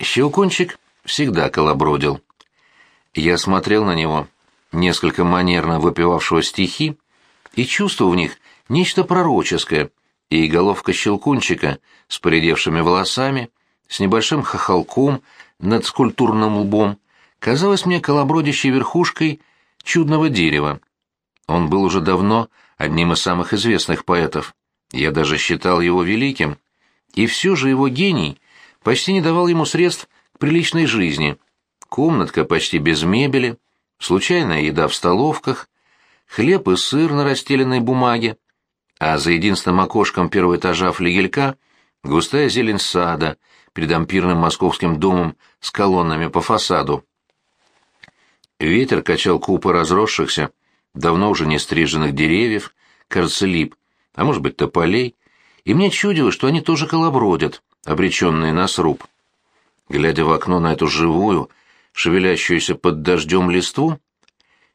Щелкунчик всегда колобродил. Я смотрел на него, несколько манерно выпивавшего стихи, и чувствовал в них нечто пророческое, и головка щелкунчика с поредевшими волосами, с небольшим хохолком над скульптурным лбом, казалась мне колобродящей верхушкой чудного дерева. Он был уже давно одним из самых известных поэтов. Я даже считал его великим. И все же его гений почти не давал ему средств к приличной жизни. Комнатка почти без мебели, случайная еда в столовках, хлеб и сыр на расстеленной бумаге, а за единственным окошком первого этажа флигелька густая зелень сада перед ампирным московским домом с колоннами по фасаду. Ветер качал купы разросшихся, давно уже не стриженных деревьев, кажется, лип, а может быть, тополей, и мне чудилось, что они тоже колобродят, обреченные на сруб. Глядя в окно на эту живую, шевелящуюся под дождем листву,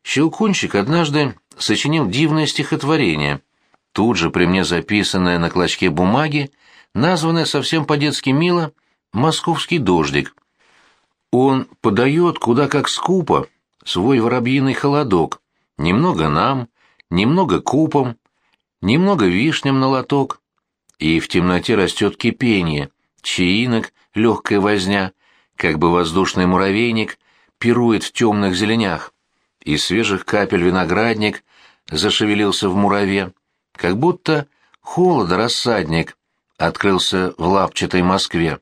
Щелкунчик однажды сочинил дивное стихотворение, тут же при мне записанное на клочке бумаги, названное совсем по-детски мило «Московский дождик». Он подает куда как скупо свой воробьиный холодок, немного нам, немного купом, немного вишням на лоток, и в темноте растет кипение, чаинок, легкая возня, как бы воздушный муравейник пирует в темных зеленях. Из свежих капель виноградник зашевелился в мураве, как будто холода рассадник открылся в лапчатой Москве.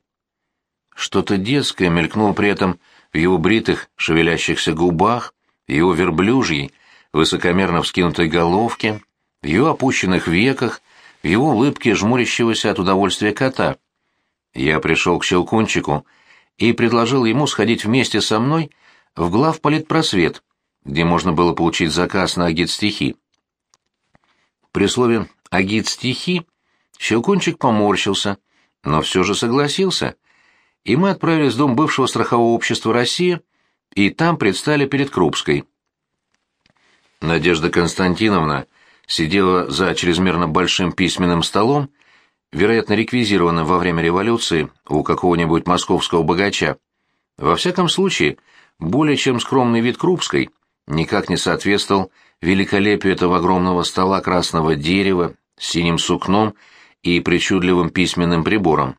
Что-то детское мелькнуло при этом в его бритых, шевелящихся губах, в его верблюжьей, высокомерно вскинутой головке, в его опущенных веках, в его улыбке жмурящегося от удовольствия кота. Я пришел к Щелкунчику и предложил ему сходить вместе со мной в главполитпросвет, где можно было получить заказ на агит-стихи. При слове «агит-стихи» Щелкунчик поморщился, но все же согласился, и мы отправились в дом бывшего страхового общества «Россия», и там предстали перед Крупской. Надежда Константиновна сидела за чрезмерно большим письменным столом, вероятно, реквизированным во время революции у какого-нибудь московского богача. Во всяком случае, более чем скромный вид Крупской никак не соответствовал великолепию этого огромного стола красного дерева с синим сукном и причудливым письменным прибором.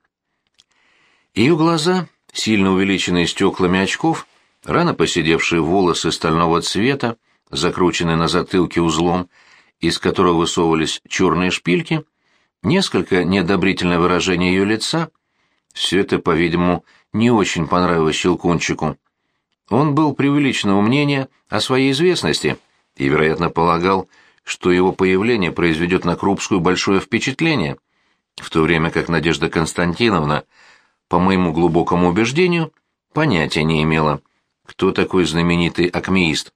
Ее глаза, сильно увеличенные стеклами очков, рано поседевшие волосы стального цвета, закрученные на затылке узлом, из которого высовывались черные шпильки, несколько неодобрительное выражение ее лица, все это, по-видимому, не очень понравилось Щелкунчику. Он был преувеличенного мнения о своей известности и, вероятно, полагал, что его появление произведет на Крупскую большое впечатление, в то время как Надежда Константиновна, по моему глубокому убеждению, понятия не имела, кто такой знаменитый акмеист.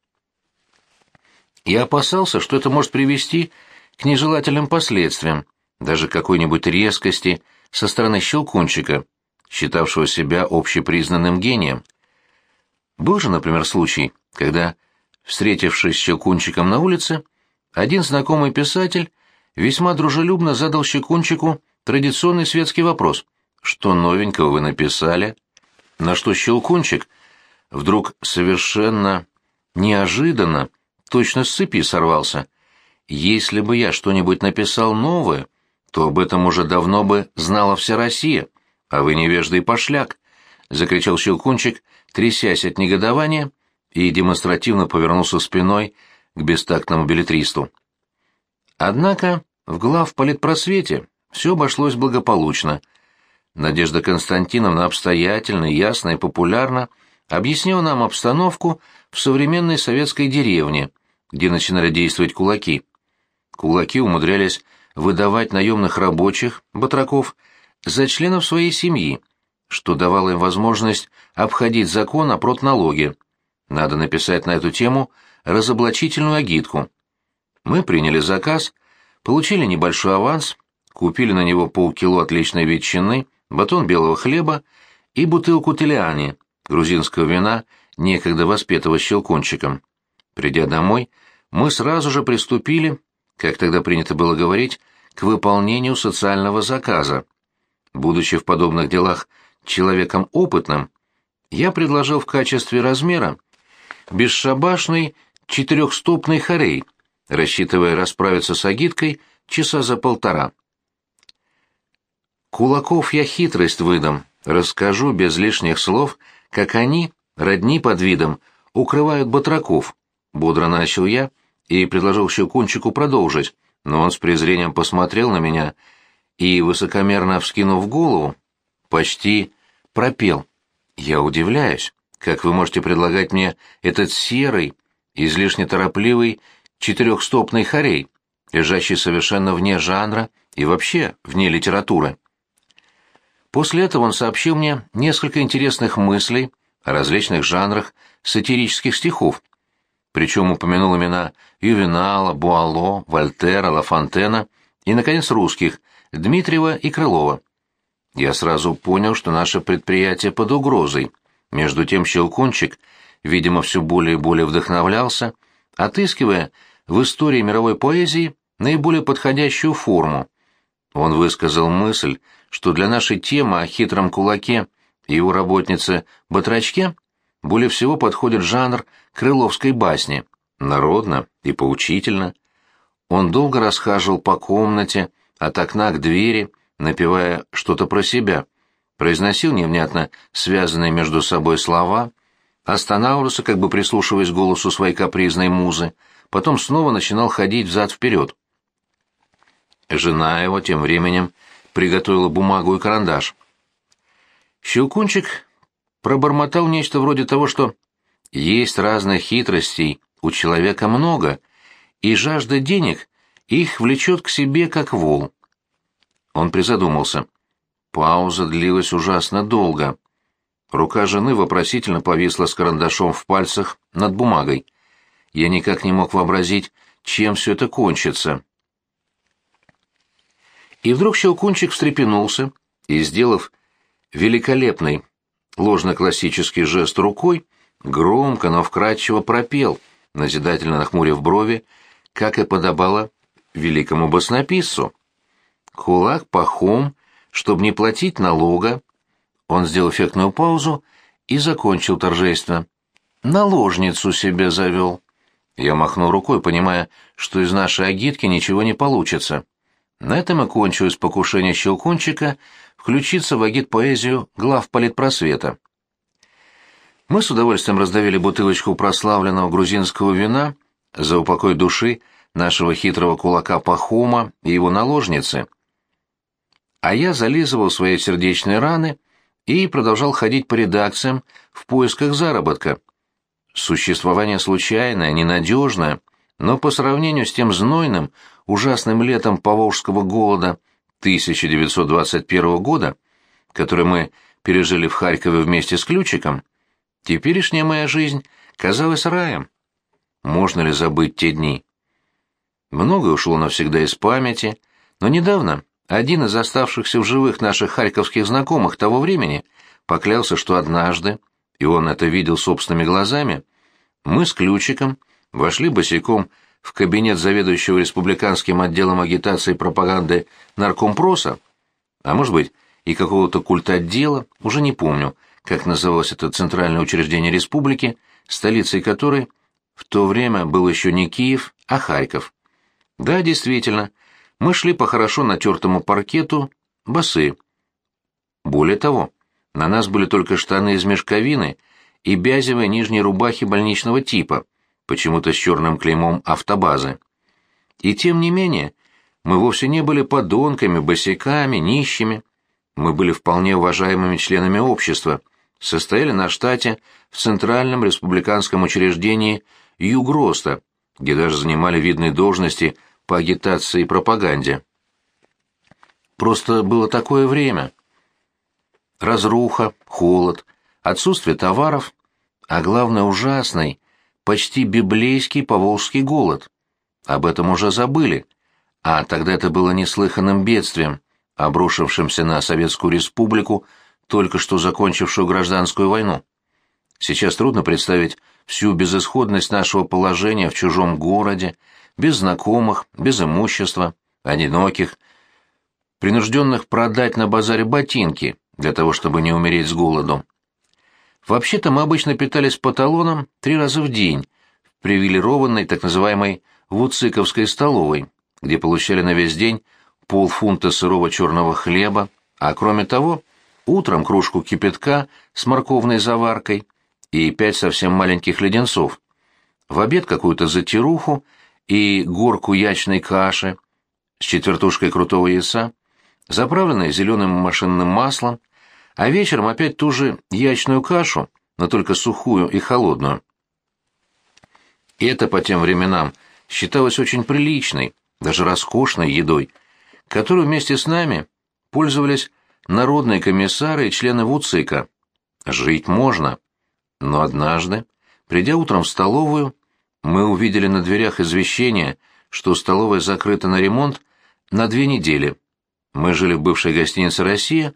Я опасался, что это может привести к нежелательным последствиям, даже какой-нибудь резкости со стороны Щелкунчика, считавшего себя общепризнанным гением. Был же, например, случай, когда, встретившись с Щелкунчиком на улице, один знакомый писатель весьма дружелюбно задал Щелкунчику традиционный светский вопрос «Что новенького вы написали?» На что Щелкунчик вдруг совершенно неожиданно, точно с цепи сорвался. «Если бы я что-нибудь написал новое, то об этом уже давно бы знала вся Россия, а вы невежда и пошляк», — закричал Щелкунчик, трясясь от негодования, и демонстративно повернулся спиной к бестактному билетристу. Однако в главполитпросвете все обошлось благополучно. Надежда Константиновна обстоятельно, ясно и популярно объяснила нам обстановку в современной советской деревне, где начинали действовать кулаки. Кулаки умудрялись выдавать наемных рабочих, батраков, за членов своей семьи, что давало им возможность обходить закон о протналоге. Надо написать на эту тему разоблачительную агитку. Мы приняли заказ, получили небольшой аванс, купили на него полкило отличной ветчины, батон белого хлеба и бутылку телиани, грузинского вина, некогда воспетого щелкунчиком. Придя домой, мы сразу же приступили, как тогда принято было говорить, к выполнению социального заказа. Будучи в подобных делах человеком опытным, я предложил в качестве размера бесшабашный четырехстопный хорей, рассчитывая расправиться с агиткой часа за полтора. Кулаков я хитрость выдам, расскажу без лишних слов, как они, родни под видом, укрывают батраков, бодро начал я и предложил Щелкунчику продолжить, но он с презрением посмотрел на меня и, высокомерно вскинув голову, почти пропел. «Я удивляюсь, как вы можете предлагать мне этот серый, излишне торопливый, четырехстопный хорей, лежащий совершенно вне жанра и вообще вне литературы?» После этого он сообщил мне несколько интересных мыслей о различных жанрах сатирических стихов, причем упомянул имена Ювенала, Буало, Вольтера, Лафонтена и, наконец, русских – Дмитриева и Крылова. Я сразу понял, что наше предприятие под угрозой. Между тем Щелкунчик, видимо, все более и более вдохновлялся, отыскивая в истории мировой поэзии наиболее подходящую форму. Он высказал мысль, что для нашей темы о хитром кулаке и его работнице Батрачке более всего подходит жанр крыловской басни, народно и поучительно. Он долго расхаживал по комнате, от окна к двери, напевая что-то про себя, произносил невнятно связанные между собой слова, останавливался, как бы прислушиваясь к голосу своей капризной музы, потом снова начинал ходить взад-вперед. Жена его тем временем приготовила бумагу и карандаш. Щелкунчик пробормотал нечто вроде того, что есть разных хитростей у человека много, и жажда денег их влечет к себе как вол. Он призадумался. Пауза длилась ужасно долго. Рука жены вопросительно повисла с карандашом в пальцах над бумагой. Я никак не мог вообразить, чем все это кончится. И вдруг Щелкунчик встрепенулся и, сделав великолепный ложно-классический жест рукой, громко, но вкрадчиво пропел, назидательно нахмурив брови, как и подобало великому баснописцу. Кулак пахом, чтобы не платить налога. Он сделал эффектную паузу и закончил торжественно. Наложницу себе завел. Я махнул рукой, понимая, что из нашей агитки ничего не получится. На этом и кончилось покушение Щелкунчика включиться в агит-поэзию глав политпросвета. Мы с удовольствием раздавили бутылочку прославленного грузинского вина за упокой души нашего хитрого кулака Пахума и его наложницы. А я зализывал свои сердечные раны и продолжал ходить по редакциям в поисках заработка. Существование случайное, ненадежное, но по сравнению с тем знойным, ужасным летом поволжского голода 1921 года, который мы пережили в Харькове вместе с Ключиком, теперешняя моя жизнь казалась раем. Можно ли забыть те дни? Многое ушло навсегда из памяти, но недавно один из оставшихся в живых наших харьковских знакомых того времени поклялся, что однажды, и он это видел собственными глазами, мы с Ключиком вошли босиком в кабинет заведующего республиканским отделом агитации и пропаганды наркомпроса, а может быть и какого-то культа отдела, уже не помню, как называлось это центральное учреждение республики, столицей которой в то время был еще не Киев, а Харьков. Да, действительно, мы шли по хорошо натертому паркету, басы. Более того, на нас были только штаны из мешковины и бязевые нижние рубахи больничного типа, почему-то с черным клеймом автобазы. И тем не менее, мы вовсе не были подонками, босиками, нищими. Мы были вполне уважаемыми членами общества, состояли на штате в Центральном республиканском учреждении Югроста, где даже занимали видные должности по агитации и пропаганде. Просто было такое время. Разруха, холод, отсутствие товаров, а главное ужасный, почти библейский поволжский голод. Об этом уже забыли, а тогда это было неслыханным бедствием, обрушившимся на Советскую Республику, только что закончившую гражданскую войну. Сейчас трудно представить всю безысходность нашего положения в чужом городе, без знакомых, без имущества, одиноких, принужденных продать на базаре ботинки для того, чтобы не умереть с голоду. Вообще-то мы обычно питались по талонам три раза в день в привилегированной так называемой Вуциковской столовой, где получали на весь день полфунта сырого черного хлеба, а кроме того, утром кружку кипятка с морковной заваркой и пять совсем маленьких леденцов, в обед какую-то затируху и горку ячной каши с четвертушкой крутого яйца, заправленной зеленым машинным маслом, а вечером опять ту же ячную кашу, но только сухую и холодную. Это по тем временам считалось очень приличной, даже роскошной едой, которую вместе с нами пользовались народные комиссары и члены ВУЦИКа. Жить можно. Но однажды, придя утром в столовую, мы увидели на дверях извещение, что столовая закрыта на ремонт на две недели. Мы жили в бывшей гостинице «Россия»,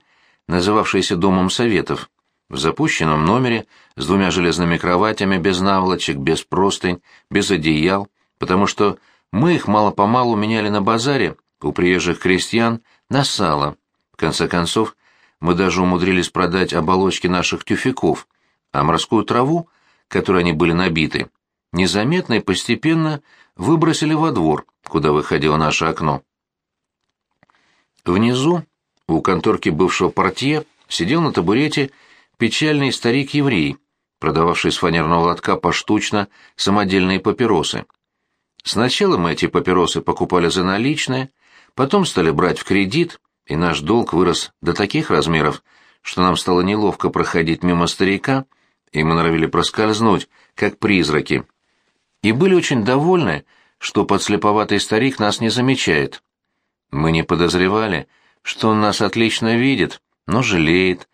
называвшейся Домом Советов, в запущенном номере с двумя железными кроватями, без наволочек, без простынь, без одеял, потому что мы их мало-помалу меняли на базаре у приезжих крестьян на сало. В конце концов, мы даже умудрились продать оболочки наших тюфяков, а морскую траву, которой они были набиты, незаметно и постепенно выбросили во двор, куда выходило наше окно. Внизу, у конторки бывшего портье, сидел на табурете печальный старик-еврей, продававший с фанерного лотка поштучно самодельные папиросы. Сначала мы эти папиросы покупали за наличные, потом стали брать в кредит, и наш долг вырос до таких размеров, что нам стало неловко проходить мимо старика, и мы норовили проскользнуть, как призраки. И были очень довольны, что подслеповатый старик нас не замечает. Мы не подозревали, что он нас отлично видит, но жалеет,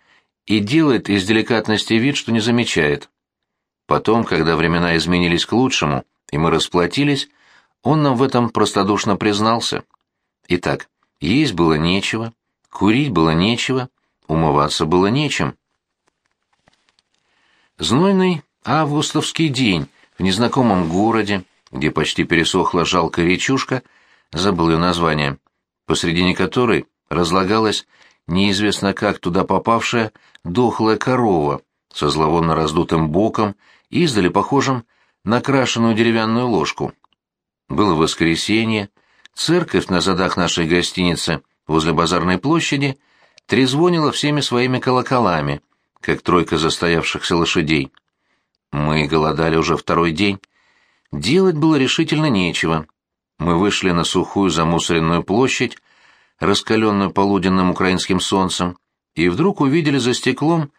и делает из деликатности вид, что не замечает. Потом, когда времена изменились к лучшему, и мы расплатились, он нам в этом простодушно признался. Итак, есть было нечего, курить было нечего, умываться было нечем. Знойный августовский день в незнакомом городе, где почти пересохла жалкая речушка, забыл ее название, посредине которой разлагалась неизвестно как туда попавшая дохлая корова со зловонно раздутым боком, издали похожим на крашеную деревянную ложку. Было воскресенье, церковь на задах нашей гостиницы возле базарной площади трезвонила всеми своими колоколами, как тройка застоявшихся лошадей. Мы голодали уже второй день. Делать было решительно нечего. Мы вышли на сухую замусоренную площадь, раскаленную полуденным украинским солнцем, и вдруг увидели за стеклом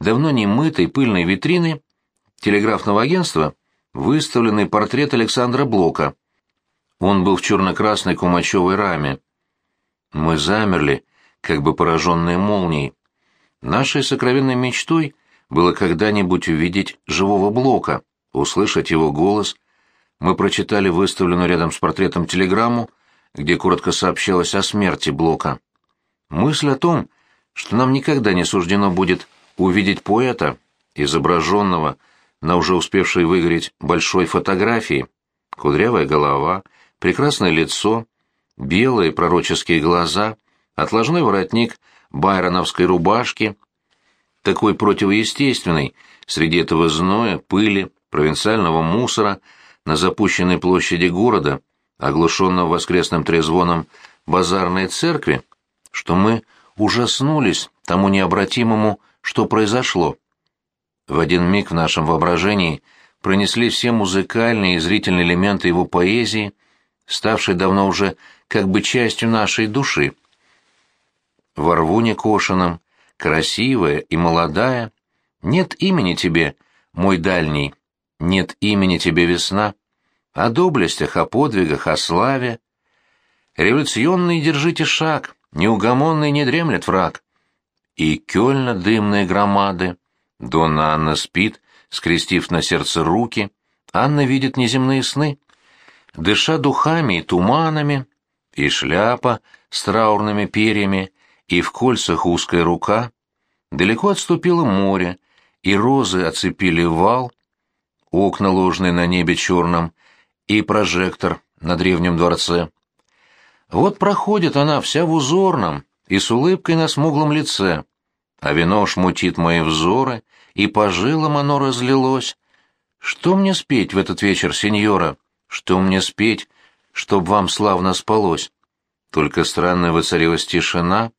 давно не мытой пыльной витрины телеграфного агентства выставленный портрет Александра Блока. Он был в черно-красной кумачевой раме. Мы замерли, как бы пораженные молнией. Нашей сокровенной мечтой было когда-нибудь увидеть живого Блока, услышать его голос. Мы прочитали выставленную рядом с портретом телеграмму, где коротко сообщалось о смерти Блока. Мысль о том, что нам никогда не суждено будет увидеть поэта, изображенного на уже успевшей выгореть большой фотографии, кудрявая голова, прекрасное лицо, белые пророческие глаза, отложной воротник байроновской рубашки, такой противоестественный среди этого зноя, пыли, провинциального мусора на запущенной площади города — оглушенного воскресным трезвоном базарной церкви, что мы ужаснулись тому необратимому, что произошло. В один миг в нашем воображении пронесли все музыкальные и зрительные элементы его поэзии, ставшей давно уже как бы частью нашей души. Во рву некошенном, красивая и молодая, нет имени тебе, мой дальний, нет имени тебе весна о доблестях, о подвигах, о славе. Революционный держите шаг, неугомонный не дремлет враг. И Кёльна дымные громады. Донна Анна спит, скрестив на сердце руки. Анна видит неземные сны. Дыша духами и туманами, и шляпа с траурными перьями, и в кольцах узкая рука. Далеко отступило море, и розы оцепили вал, окна ложные на небе черном, и прожектор на древнем дворце. Вот проходит она вся в узорном и с улыбкой на смуглом лице, а вино шмутит мои взоры и по жилам оно разлилось. Что мне спеть в этот вечер, сеньора? Что мне спеть, чтоб вам славно спалось? Только странная воцарилась тишина.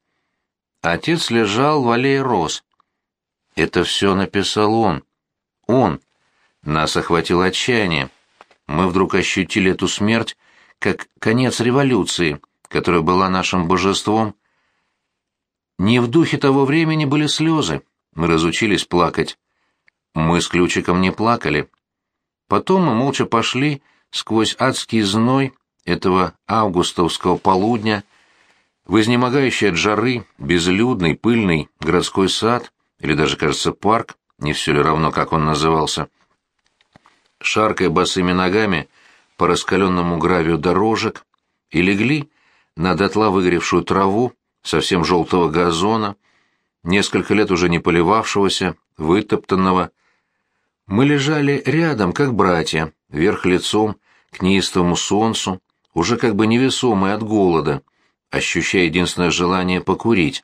Отец лежал в аллее роз. Это все написал он. Он. Нас охватило отчаяние. Мы вдруг ощутили эту смерть как конец революции, которая была нашим божеством. Не в духе того времени были слезы. Мы разучились плакать. Мы с ключиком не плакали. Потом мы молча пошли сквозь адский зной этого августовского полудня, в изнемогающий от жары, безлюдный, пыльный городской сад, или даже, кажется, парк, не все ли равно, как он назывался, шаркая босыми ногами по раскаленному гравию дорожек, и легли на дотла выгоревшую траву, совсем желтого газона, несколько лет уже не поливавшегося, вытоптанного. Мы лежали рядом, как братья, вверх лицом, к неистовому солнцу, уже как бы невесомые от голода, ощущая единственное желание покурить.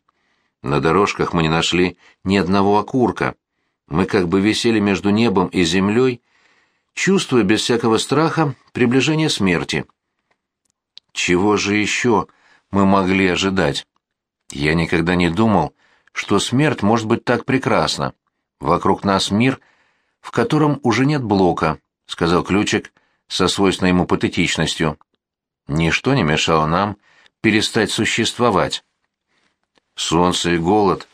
На дорожках мы не нашли ни одного окурка. Мы как бы висели между небом и землей, чувствуя без всякого страха приближение смерти. Чего же еще мы могли ожидать? Я никогда не думал, что смерть может быть так прекрасна. Вокруг нас мир, в котором уже нет блока, — сказал Ключик со свойственной ему патетичностью. Ничто не мешало нам перестать существовать. Солнце и голод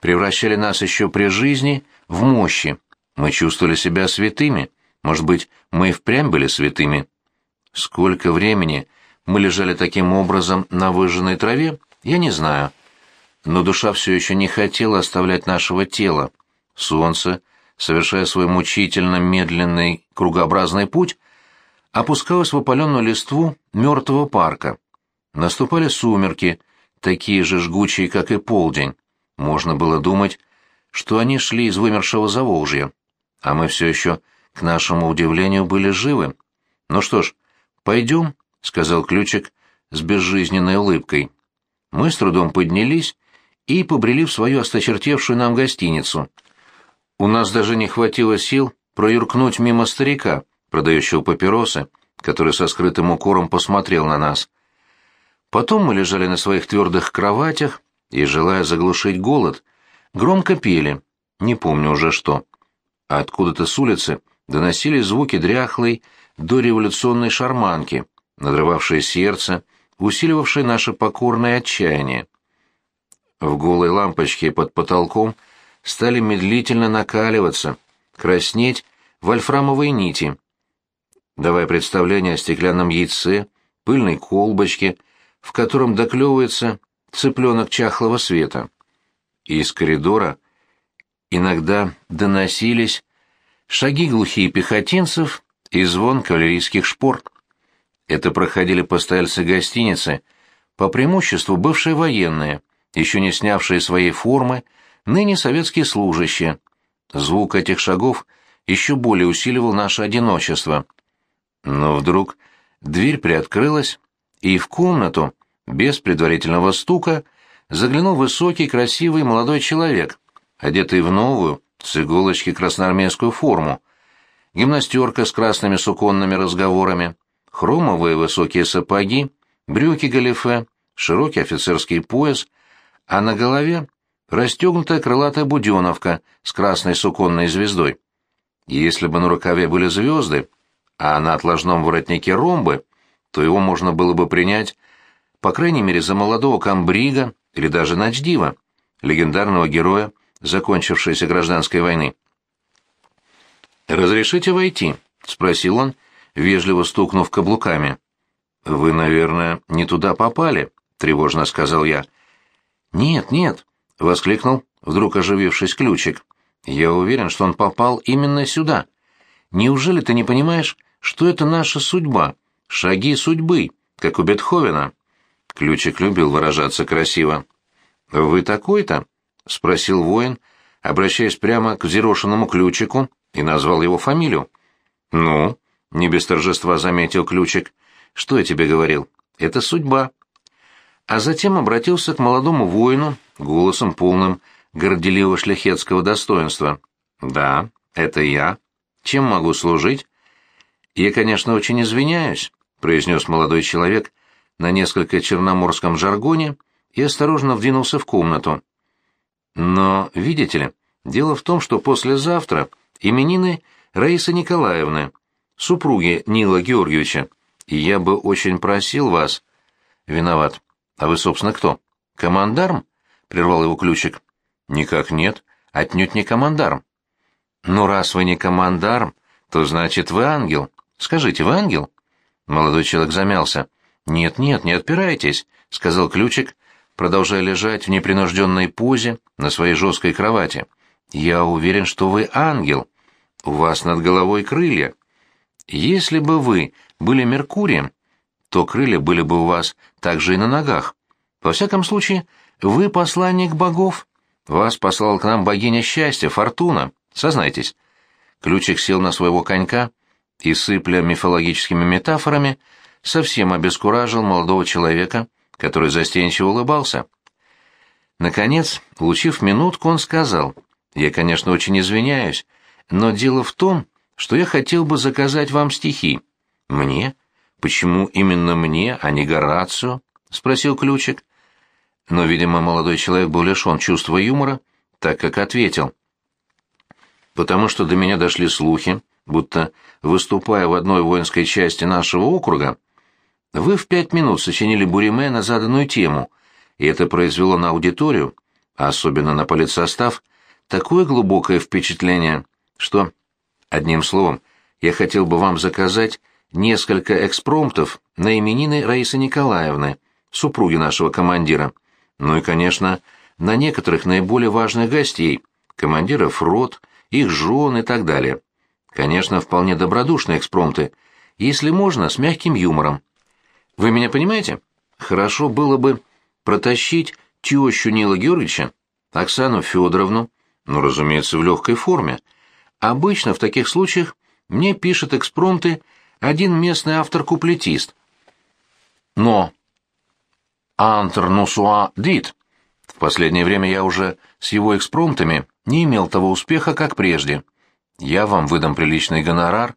превращали нас еще при жизни в мощи. Мы чувствовали себя святыми. Может быть, мы и впрямь были святыми. Сколько времени мы лежали таким образом на выжженной траве, я не знаю но душа все еще не хотела оставлять нашего тела. Солнце, совершая свой мучительно медленный кругообразный путь, опускалось в опаленную листву мертвого парка. Наступали сумерки, такие же жгучие, как и полдень. Можно было думать, что они шли из вымершего Заволжья, а мы все еще, к нашему удивлению, были живы. «Ну что ж, пойдем», — сказал Ключик с безжизненной улыбкой. Мы с трудом поднялись и побрели в свою осточертевшую нам гостиницу. У нас даже не хватило сил проюркнуть мимо старика, продающего папиросы, который со скрытым укором посмотрел на нас. Потом мы лежали на своих твердых кроватях и, желая заглушить голод, громко пели, не помню уже что. А откуда-то с улицы доносились звуки дряхлой дореволюционной шарманки, надрывавшие сердце, усиливавшие наше покорное отчаяние. В голой лампочке под потолком стали медлительно накаливаться, краснеть вольфрамовые нити. Давая представление о стеклянном яйце, пыльной колбочке, в котором доклевывается цыпленок чахлого света. Из коридора иногда доносились шаги глухие пехотинцев и звон кавалерийских шпор. Это проходили постояльцы гостиницы, по преимуществу бывшие военные, еще не снявшие своей формы, ныне советские служащие. Звук этих шагов еще более усиливал наше одиночество. Но вдруг дверь приоткрылась, и в комнату, без предварительного стука, заглянул высокий, красивый молодой человек, одетый в новую, с иголочки красноармейскую форму. Гимнастерка с красными суконными разговорами, хромовые высокие сапоги, брюки галифе, широкий офицерский пояс — а на голове расстегнутая крылатая буденовка с красной суконной звездой. Если бы на рукаве были звезды, а на отложном воротнике ромбы, то его можно было бы принять, по крайней мере, за молодого комбрига или даже начдива, легендарного героя, закончившейся гражданской войны. «Разрешите войти?» — спросил он, вежливо стукнув каблуками. «Вы, наверное, не туда попали», — тревожно сказал я. «Нет, нет!» — воскликнул, вдруг оживившись ключик. «Я уверен, что он попал именно сюда. Неужели ты не понимаешь, что это наша судьба, шаги судьбы, как у Бетховена?» Ключик любил выражаться красиво. «Вы такой-то?» — спросил воин, обращаясь прямо к взъерошенному ключику и назвал его фамилию. «Ну?» — не без торжества заметил ключик. «Что я тебе говорил? Это судьба а затем обратился к молодому воину голосом полным горделивого шляхетского достоинства. «Да, это я. Чем могу служить?» «Я, конечно, очень извиняюсь», — произнес молодой человек на несколько черноморском жаргоне и осторожно вдвинулся в комнату. «Но, видите ли, дело в том, что послезавтра именины Раисы Николаевны, супруги Нила Георгиевича, и я бы очень просил вас...» «Виноват. А вы, собственно, кто? Командарм?» — прервал его ключик. «Никак нет. Отнюдь не командарм». «Ну, раз вы не командарм, то значит вы ангел. Скажите, вы ангел?» Молодой человек замялся. «Нет-нет, не отпирайтесь», — сказал ключик, продолжая лежать в непринужденной позе на своей жесткой кровати. «Я уверен, что вы ангел. У вас над головой крылья. Если бы вы были Меркурием, то крылья были бы у вас также и на ногах. Во всяком случае, вы посланник богов. Вас послала к нам богиня счастья, Фортуна. Сознайтесь». Ключик сел на своего конька и, сыпля мифологическими метафорами, совсем обескуражил молодого человека, который застенчиво улыбался. Наконец, получив минутку, он сказал, «Я, конечно, очень извиняюсь, но дело в том, что я хотел бы заказать вам стихи». «Мне? Почему именно мне, а не Горацио?» — спросил Ключик. Но, видимо, молодой человек был лишен чувства юмора, так как ответил потому что до меня дошли слухи, будто, выступая в одной воинской части нашего округа, вы в пять минут сочинили Буриме на заданную тему, и это произвело на аудиторию, а особенно на политсостав, такое глубокое впечатление, что, одним словом, я хотел бы вам заказать несколько экспромтов на именины Раисы Николаевны, супруги нашего командира, ну и, конечно, на некоторых наиболее важных гостей, командиров рот, их жен и так далее. Конечно, вполне добродушные экспромты, если можно, с мягким юмором. Вы меня понимаете? Хорошо было бы протащить тещу Нила Георгиевича, Оксану Федоровну, ну, разумеется, в легкой форме. Обычно в таких случаях мне пишет экспромты один местный автор-куплетист. Но «Антр нусуа дит» в последнее время я уже с его экспромтами не имел того успеха, как прежде. Я вам выдам приличный гонорар,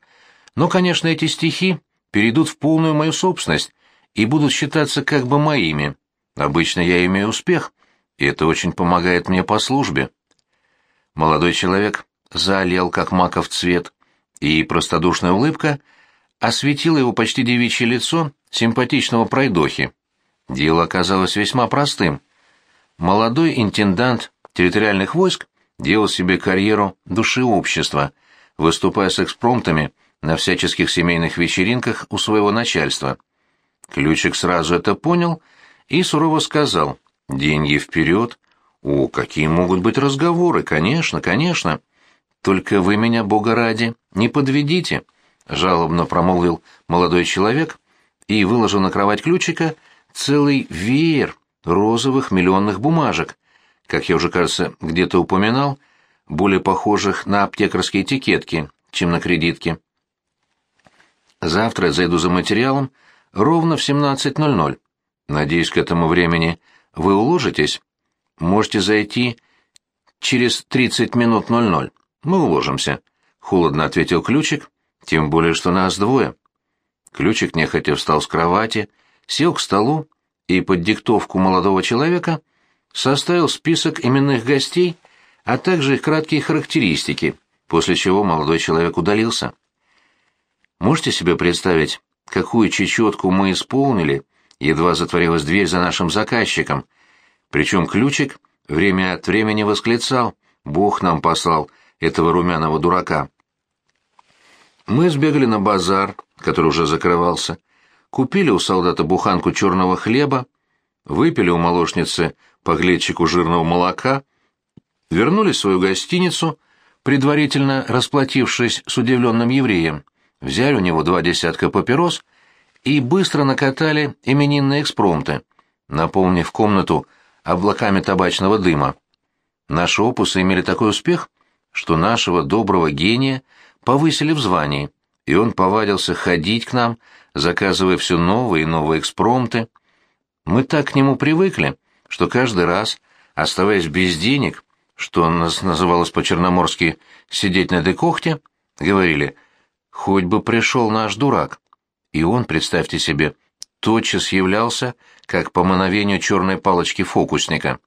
но, конечно, эти стихи перейдут в полную мою собственность и будут считаться как бы моими. Обычно я имею успех, и это очень помогает мне по службе. Молодой человек залил, как маков цвет, и простодушная улыбка осветила его почти девичье лицо симпатичного пройдохи. Дело оказалось весьма простым. Молодой интендант территориальных войск делал себе карьеру души общества, выступая с экспромтами на всяческих семейных вечеринках у своего начальства. Ключик сразу это понял и сурово сказал «Деньги вперед». «О, какие могут быть разговоры, конечно, конечно. Только вы меня, бога ради, не подведите», — жалобно промолвил молодой человек и выложил на кровать ключика целый веер розовых миллионных бумажек, как я уже, кажется, где-то упоминал, более похожих на аптекарские этикетки, чем на кредитки. Завтра зайду за материалом ровно в 17.00. Надеюсь, к этому времени вы уложитесь. Можете зайти через 30 минут 00. Мы уложимся. Холодно ответил Ключик, тем более, что нас двое. Ключик нехотя встал с кровати, сел к столу и под диктовку молодого человека — составил список именных гостей, а также их краткие характеристики, после чего молодой человек удалился. Можете себе представить, какую чечетку мы исполнили, едва затворилась дверь за нашим заказчиком, причем ключик время от времени восклицал «Бог нам послал этого румяного дурака». Мы сбегали на базар, который уже закрывался, купили у солдата буханку черного хлеба, выпили у молочницы по глетчику жирного молока, вернулись в свою гостиницу, предварительно расплатившись с удивленным евреем, взяли у него два десятка папирос и быстро накатали именинные экспромты, наполнив комнату облаками табачного дыма. Наши опусы имели такой успех, что нашего доброго гения повысили в звании, и он повадился ходить к нам, заказывая все новые и новые экспромты. Мы так к нему привыкли, что каждый раз, оставаясь без денег, что нас называлось по-черноморски «сидеть на декохте», говорили «хоть бы пришел наш дурак». И он, представьте себе, тотчас являлся, как по мановению черной палочки фокусника.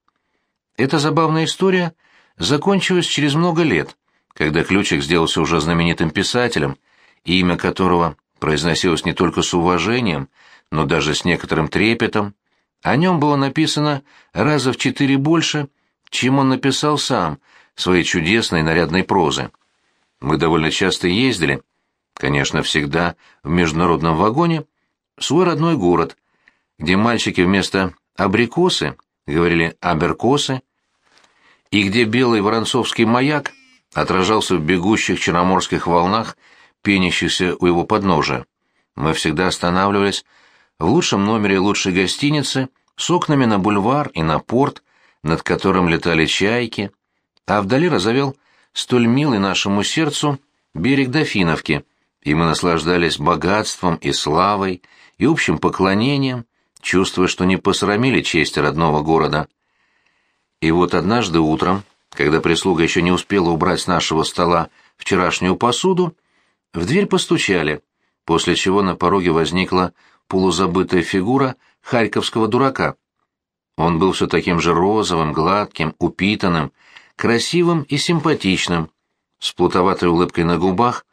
Эта забавная история закончилась через много лет, когда Ключик сделался уже знаменитым писателем, имя которого произносилось не только с уважением, но даже с некоторым трепетом. О нем было написано раза в четыре больше, чем он написал сам своей чудесной нарядной прозы. Мы довольно часто ездили, конечно, всегда в международном вагоне, свой родной город, где мальчики вместо «абрикосы» говорили «аберкосы», и где белый воронцовский маяк отражался в бегущих черноморских волнах, пенящихся у его подножия. Мы всегда останавливались в лучшем номере лучшей гостиницы с окнами на бульвар и на порт, над которым летали чайки, а вдали разовел столь милый нашему сердцу берег Дофиновки, и мы наслаждались богатством и славой, и общим поклонением, чувствуя, что не посрамили честь родного города. И вот однажды утром, когда прислуга еще не успела убрать с нашего стола вчерашнюю посуду, в дверь постучали, после чего на пороге возникла полузабытая фигура харьковского дурака. Он был все таким же розовым, гладким, упитанным, красивым и симпатичным, с плутоватой улыбкой на губах,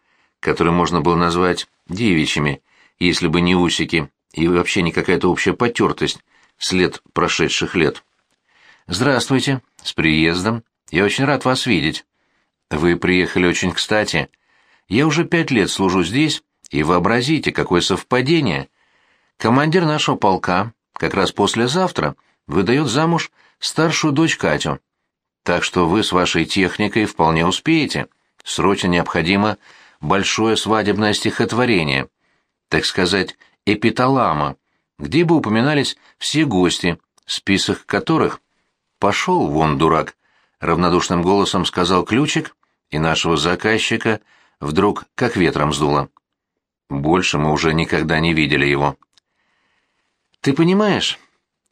которые можно было назвать девичьими, если бы не усики и вообще не какая-то общая потертость, след прошедших лет. «Здравствуйте, с приездом. Я очень рад вас видеть. Вы приехали очень кстати. Я уже пять лет служу здесь, и вообразите, какое совпадение. Командир нашего полка как раз послезавтра выдает замуж старшую дочь Катю. Так что вы с вашей техникой вполне успеете. Срочно необходимо большое свадебное стихотворение, так сказать, эпиталама, где бы упоминались все гости, список которых «Пошел вон, дурак», — равнодушным голосом сказал ключик, и нашего заказчика вдруг как ветром сдуло. Больше мы уже никогда не видели его. «Ты понимаешь,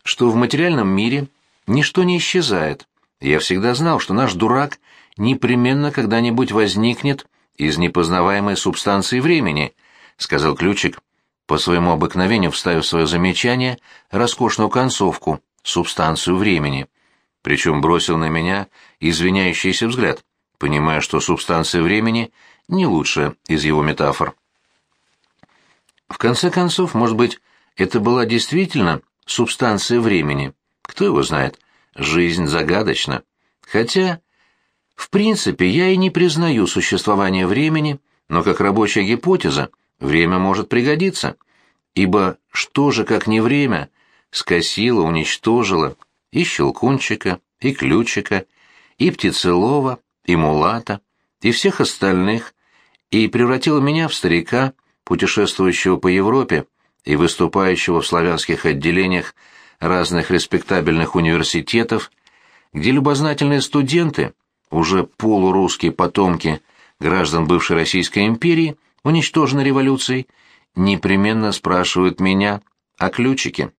что в материальном мире ничто не исчезает? Я всегда знал, что наш дурак непременно когда-нибудь возникнет из непознаваемой субстанции времени», — сказал ключик, по своему обыкновению вставив свое замечание роскошную концовку, субстанцию времени причем бросил на меня извиняющийся взгляд, понимая, что субстанция времени не лучше из его метафор. В конце концов, может быть, это была действительно субстанция времени. Кто его знает? Жизнь загадочна. Хотя, в принципе, я и не признаю существование времени, но как рабочая гипотеза время может пригодиться. Ибо что же, как не время, скосило, уничтожило, и Щелкунчика, и Ключика, и Птицелова, и Мулата, и всех остальных, и превратила меня в старика, путешествующего по Европе и выступающего в славянских отделениях разных респектабельных университетов, где любознательные студенты, уже полурусские потомки граждан бывшей Российской империи, уничтоженной революцией, непременно спрашивают меня о ключике.